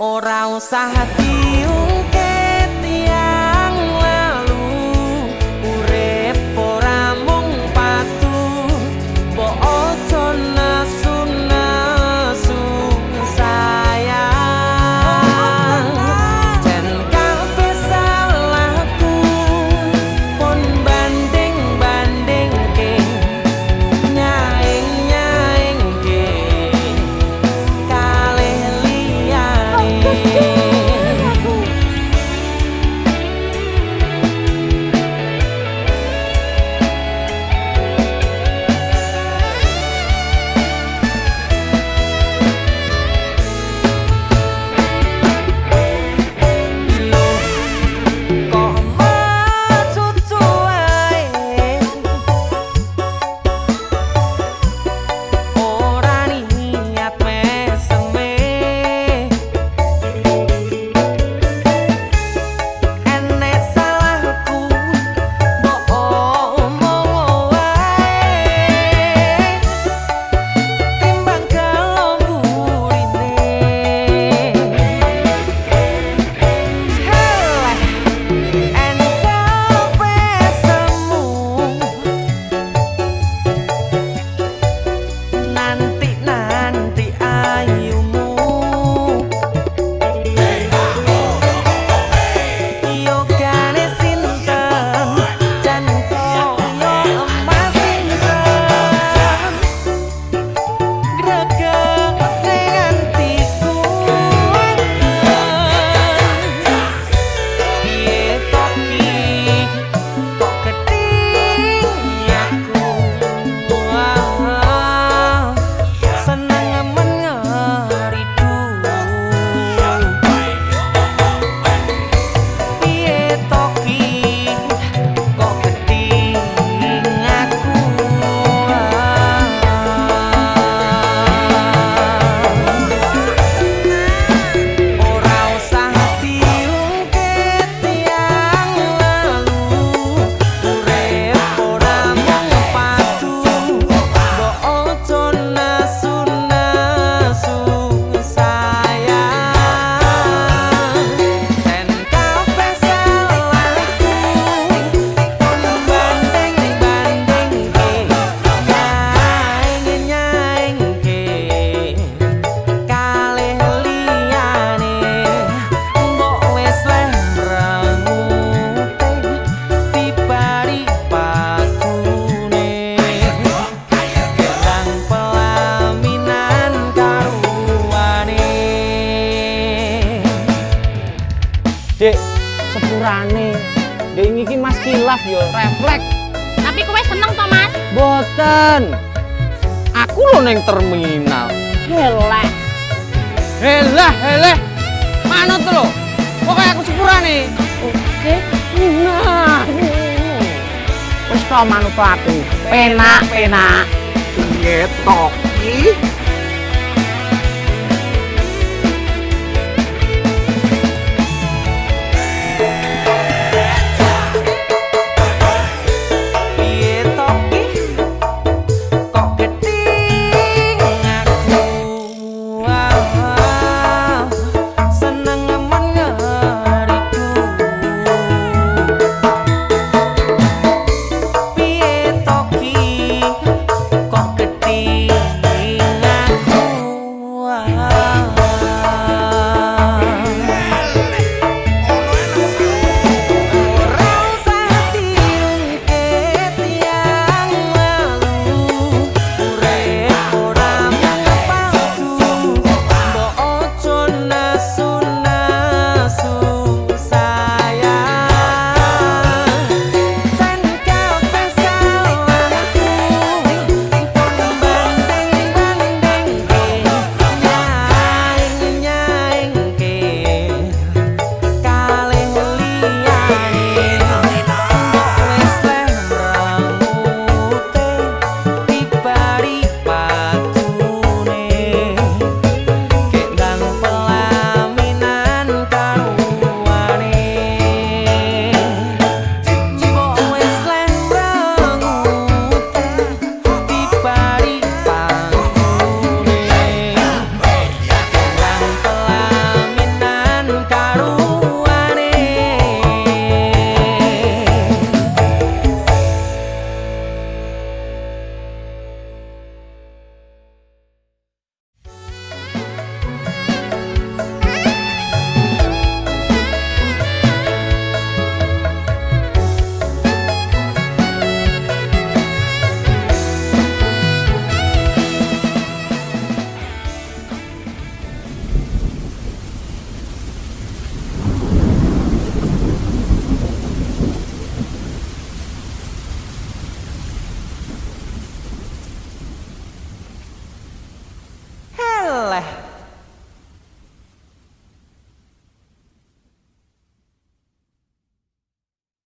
ora usah diu mas kilaf yo refleks. Tapi kowe seneng to mas? Boten. Aku lo neng terminal. Helah helah. Helah manut lo kok kayak aku sepurane oke. Nah. Wis to manut aku. Penak penak. Ngetok ih.